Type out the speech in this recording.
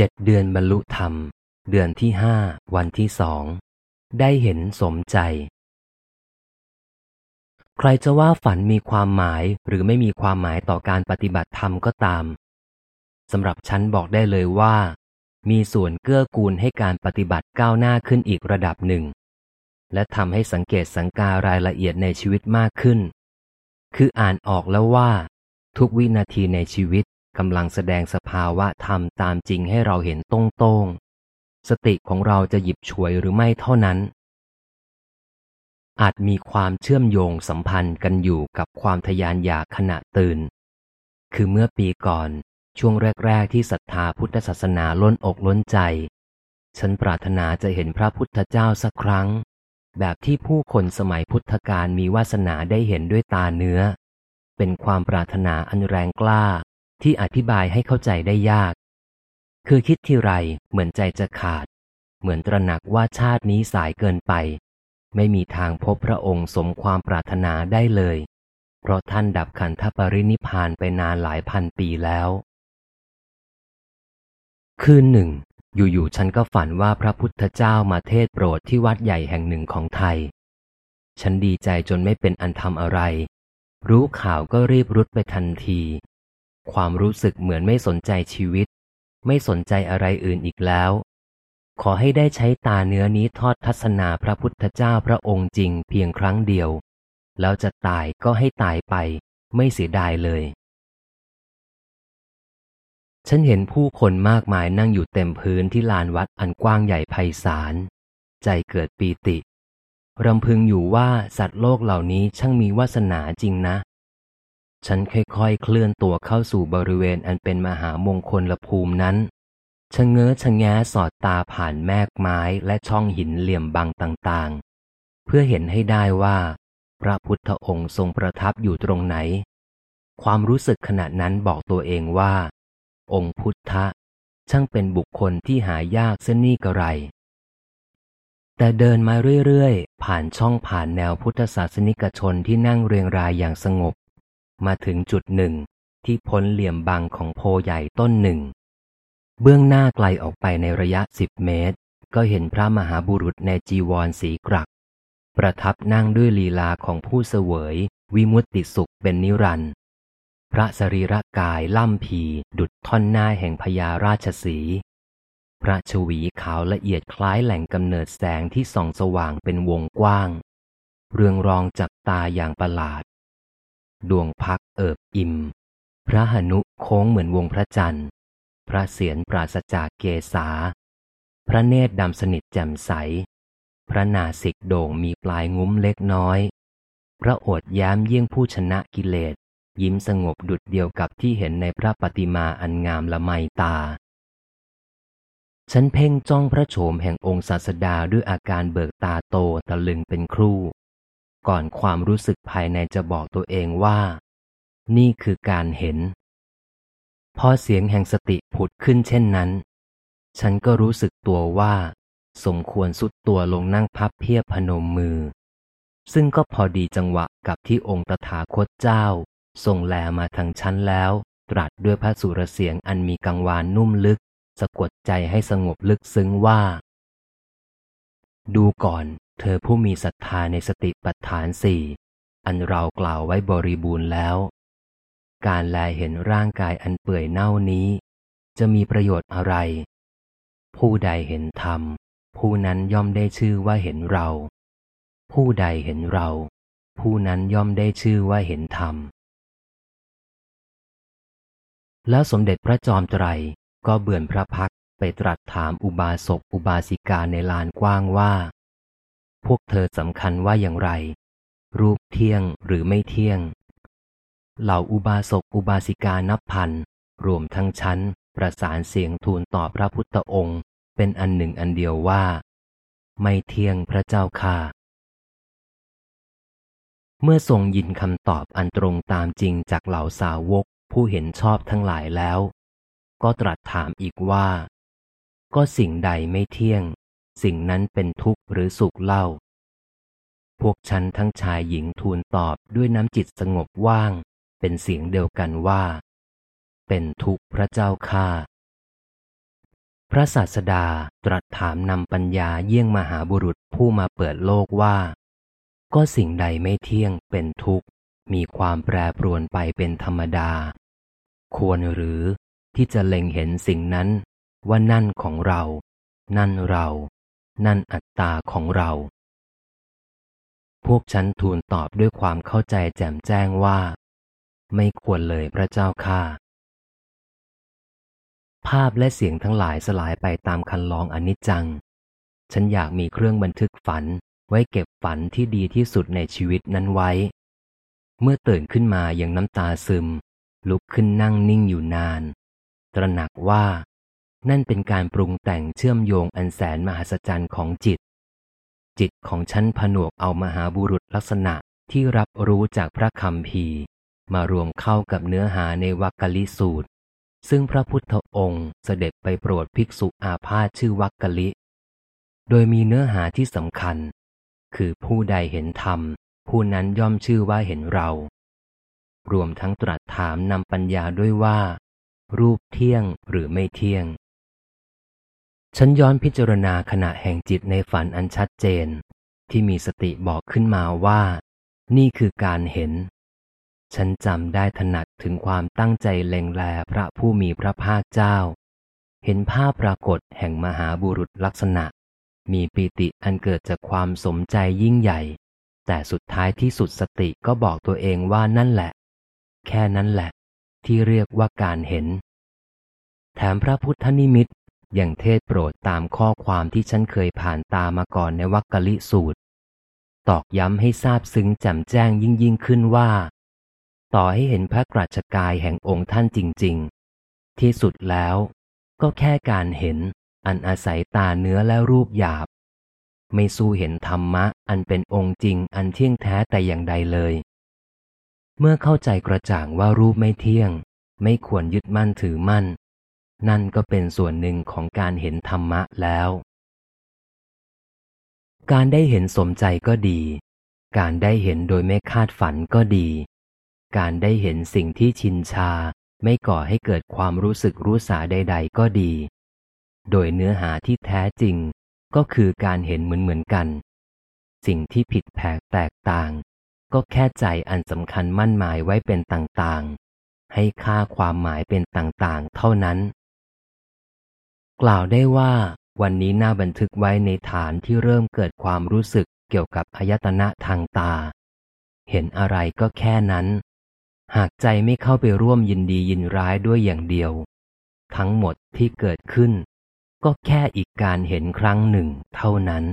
เจ็ดเดือนบรรลุธรรม เดือนที่ห้าวันที่สอง ได้เห็นสมใจ ใครจะว่าฝันมีความหมายหรือไม่มีความหมายต่อการปฏิบัติธรรมก็ตามสำหรับฉันบอกได้เลยว่า มีส่วนเกื้อกูลให้การปฏิบัติก้าวหน้าขึ้นอีกระดับหนึ่ง และทำให้สังเกตสังการายละเอียดในชีวิตมากขึ้น คืออ่านออกแล้วว่า ทุกวินาทีในชีวิต กำลังแสดงสภาวะธรรมตามจริงให้เราเห็นตรงๆสติของเราจะหยิบฉวยหรือไม่เท่านั้น อาจมีความเชื่อมโยงสัมพันธ์กันอยู่กับความทยานอยากขณะตื่น คือเมื่อปีก่อนช่วงแรก ๆ ที่ศรัทธาพุทธศาสนาล้นอกล้นใจ ฉันปรารถนาจะเห็นพระพุทธเจ้าสักครั้ง แบบที่ผู้คนสมัยพุทธกาลมีวาสนาได้เห็นด้วยตาเนื้อ เป็นความปรารถนาอันแรงกล้า ที่อธิบายให้เข้าใจได้ยาก คือคิดที่ไรเหมือนใจจะขาด เหมือนตระหนักว่าชาตินี้สายเกินไป ไม่มีทางพบพระองค์สมความปรารถนาได้เลย เพราะท่านดับขันธปรินิพานไปนานหลายพันปีแล้ว คืนหนึ่ง อยู่ๆฉันก็ฝันว่าพระพุทธเจ้ามาเทศโปรดที่วัดใหญ่แห่งหนึ่งของไทย ฉันดีใจจนไม่เป็นอันทำอะไรรู้ข่าวก็รีบรุดไปทันที ความรู้สึกเหมือนไม่สนใจชีวิต ไม่สนใจอะไรอื่นอีกแล้ว ขอให้ได้ใช้ตาเนื้อนี้ทอดทัศนาพระพุทธเจ้าพระองค์จริงเพียงครั้งเดียว แล้วจะตายก็ให้ตายไป ไม่เสียดายเลย ฉันเห็นผู้คนมากมายนั่งอยู่เต็มพื้นที่ลานวัดอันกว้างใหญ่ไพศาล ใจเกิดปีติรำพึงอยู่ว่าสัตว์โลกเหล่านี้ช่างมีวาสนาจริงนะ ฉันค่อยๆเคลื่อนตัวเข้าสู่บริเวณอันเป็นมหามงคลละภูมินั้นชะเง้อชะแงสอดตาผ่านแมกไม้และช่องหินเหลี่ยมบางต่างๆ เพื่อเห็นให้ได้ว่า พระพุทธองค์ทรงประทับอยู่ตรงไหน ความรู้สึกขณะนั้นบอกตัวเองว่า องค์พุทธะ ช่างเป็นบุคคลที่หายากเส้นนี่กระไร แต่เดินมาเรื่อยๆ ผ่านช่องผ่านแนวพุทธศาสนิกชนที่นั่งเรียงรายอย่างสงบ มาถึงจุดหนึ่ง ที่พ้นเหลี่ยมบังของโพใหญ่ต้นหนึ่ง เบื้องหน้าไกลออกไปในระยะสิบเมตร ก็เห็นพระมหาบุรุษในจีวรสีกรัก ประทับนั่งด้วยลีลาของผู้เสวย วิมุตติสุขเป็นนิรันด์พระสรีระกายล่ำพีดุดท่อนหน้าแห่งพญาราชสีพระชวีขาวละเอียดคล้ายแหล่งกำเนิดแสงที่ส่องสว่างเป็นวงกว้าง เรืองรองจับตาอย่างประหลาด ดวงพักเอิบอิ่ม พระหนุโค้งเหมือนวงพระจันทร์ พระเสียรปราศจากเกษา พระเนตรดำสนิทแจ่มใส พระนาสิกโด่งมีปลายงุ้มเล็กน้อย พระโอษฐ์ย้มเยี่ยงผู้ชนะกิเลส ยิ้มสงบดุดเดียวกับที่เห็นในพระปฏิมาอันงามละไมตา ฉันเพ่งจ้องพระโฉมแห่งองค์ศาสดาด้วยอาการเบิกตาโตตะลึงเป็นครู่ ก่อนความรู้สึกภายในจะบอกตัวเองว่า นี่คือการเห็น พอเสียงแห่งสติผุดขึ้นเช่นนั้น ฉันก็รู้สึกตัวว่า สมควรสุดตัวลงนั่งพับเพียบพนมมือ ซึ่งก็พอดีจังหวะกับที่องค์ตถาคตเจ้า ทรงแลมาทางชั้นแล้ว ตรัสด้วยพระสุรเสียงอันมีกังวานนุ่มลึก สะกดใจให้สงบลึกซึ้งว่า ดูก่อน เธอผู้มีศรัทธาในสติปัฏฐานสี่อันเรากล่าวไว้บริบูรณ์แล้ว การแลเห็นร่างกายอันเปื่อยเน่านี้ จะมีประโยชน์อะไร ผู้ใดเห็นธรรม ผู้นั้นย่อมได้ชื่อว่าเห็นเรา ผู้ใดเห็นเรา ผู้นั้นย่อมได้ชื่อว่าเห็นธรรม แล้วสมเด็จพระจอมไตรก็เบื่อพระพักไปตรัสถามอุบาสกอุบาสิกาในลานกว้างว่า พวกเธอสำคัญว่าอย่างไร รูปเที่ยงหรือไม่เที่ยง เหล่าอุบาสกอุบาสิกานับพัน รวมทั้งชั้น ประสานเสียงทูลต่อพระพุทธองค์ เป็นอันหนึ่งอันเดียวว่า ไม่เที่ยงพระเจ้าค่ะ เมื่อทรงยินคำตอบอันตรงตามจริงจากเหล่าสาวกผู้เห็นชอบทั้งหลายแล้ว ก็ตรัสถามอีกว่า ก็สิ่งใดไม่เที่ยง สิ่งนั้นเป็นทุกข์หรือสุขเล่า พวกฉันทั้งชายหญิงทูลตอบด้วยน้ำจิตสงบว่าง เป็นเสียงเดียวกันว่า เป็นทุกข์พระเจ้าค่าพระศาสดาตรัสถามนำปัญญาเยี่ยงมหาบุรุษผู้มาเปิดโลกว่า ก็สิ่งใดไม่เที่ยงเป็นทุกข์ มีความแปรปรวนไปเป็นธรรมดา ควรหรือที่จะเล็งเห็นสิ่งนั้นว่านั่นของเรา นั่นเรา นั่นอัตตาของเรา พวกฉันทูลตอบด้วยความเข้าใจแจ่มแจ้งว่า ไม่ควรเลยพระเจ้าค่าภาพและเสียงทั้งหลายสลายไปตามคันลองอนิจจัง ฉันอยากมีเครื่องบันทึกฝันไว้เก็บฝันที่ดีที่สุดในชีวิตนั้นไว้ เมื่อตื่นขึ้นมาอย่างน้ำตาซึม ลุกขึ้นนั่งนิ่งอยู่นาน ตระหนักว่า นั่นเป็นการปรุงแต่งเชื่อมโยงอันแสนมหัศจรรย์ของจิต จิตของฉันผนวกเอามหาบุรุษลักษณะที่รับรู้จากพระคำพีมารวมเข้ากับเนื้อหาในวักกลิสูตร ซึ่งพระพุทธองค์เสด็จไปโปรดภิกษุอาพาธชื่อวักกะลิ โดยมีเนื้อหาที่สำคัญ คือผู้ใดเห็นธรรม ผู้นั้นย่อมชื่อว่าเห็นเรา รวมทั้งตรัสถามนำปัญญาด้วยว่า รูปเที่ยงหรือไม่เที่ยง ฉันย้อนพิจารณาขณะแห่งจิตในฝันอันชัดเจน ที่มีสติบอกขึ้นมาว่า นี่คือการเห็น ฉันจำได้ถนัดถึงความตั้งใจเล็งแลพระผู้มีพระภาคเจ้า เห็นภาพปรากฏแห่งมหาบุรุษลักษณะ มีปีติอันเกิดจากความสมใจยิ่งใหญ่ แต่สุดท้ายที่สุดสติก็บอกตัวเองว่านั่นแหละ แค่นั้นแหละ ที่เรียกว่าการเห็น แถมพระพุทธนิมิต อย่างเทศโปรดตามข้อความที่ฉันเคยผ่านตามาก่อนในวักกะลิสูตร ตอกย้ำให้ทราบซึ้งแจ่มแจ้งยิ่งยิ่งขึ้นว่า ต่อให้เห็นพระกราชกายแห่งองค์ท่านจริง ๆ ที่สุดแล้ว ก็แค่การเห็นอันอาศัยตาเนื้อและรูปหยาบ ไม่สู้เห็นธรรมะอันเป็นองค์จริงอันเที่ยงแท้แต่อย่างใดเลย เมื่อเข้าใจกระจ่างว่ารูปไม่เที่ยง ไม่ควรยึดมั่นถือมั่น นั่นก็เป็นส่วนหนึ่งของการเห็นธรรมะแล้ว การได้เห็นสมใจก็ดี การได้เห็นโดยไม่คาดฝันก็ดี การได้เห็นสิ่งที่ชินชาไม่ก่อให้เกิดความรู้สึกรู้สาใด ๆ ก็ดี โดยเนื้อหาที่แท้จริง ก็คือการเห็นเหมือนเหมือนกัน สิ่งที่ผิดแผกแตกต่าง ก็แค่ใจอันสำคัญมั่นหมายไว้เป็นต่างๆ ให้ค่าความหมายเป็นต่างๆ เท่านั้น กล่าวได้ว่าวันนี้น่าบันทึกไว้ในฐานที่เริ่มเกิดความรู้สึกเกี่ยวกับอายตนะทางตา เห็นอะไรก็แค่นั้น หากใจไม่เข้าไปร่วมยินดียินร้ายด้วยอย่างเดียว ทั้งหมดที่เกิดขึ้น ก็แค่อีกการเห็นครั้งหนึ่งเท่านั้น